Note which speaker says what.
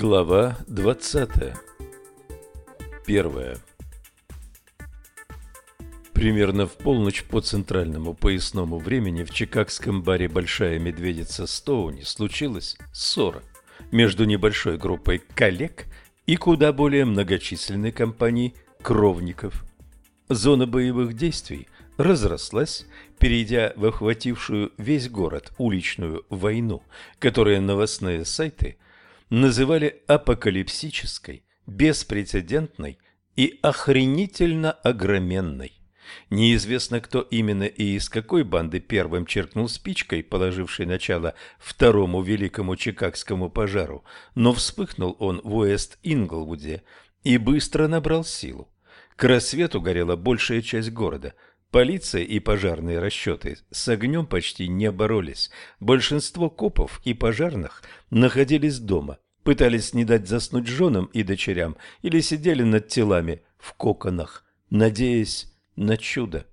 Speaker 1: Глава 20. Первая. Примерно в полночь по центральному поясному времени в чикагском баре «Большая медведица Стоуни» случилась ссора между небольшой группой коллег и куда более многочисленной компанией кровников. Зона боевых действий разрослась, перейдя в охватившую весь город уличную войну, которую новостные сайты – называли апокалипсической, беспрецедентной и охренительно огроменной. Неизвестно, кто именно и из какой банды первым черкнул спичкой, положившей начало второму великому чикагскому пожару, но вспыхнул он в Уэст-Инглвуде и быстро набрал силу. К рассвету горела большая часть города – Полиция и пожарные расчеты с огнем почти не боролись. Большинство копов и пожарных находились дома, пытались не дать заснуть женам и дочерям или сидели над телами в коконах, надеясь на чудо.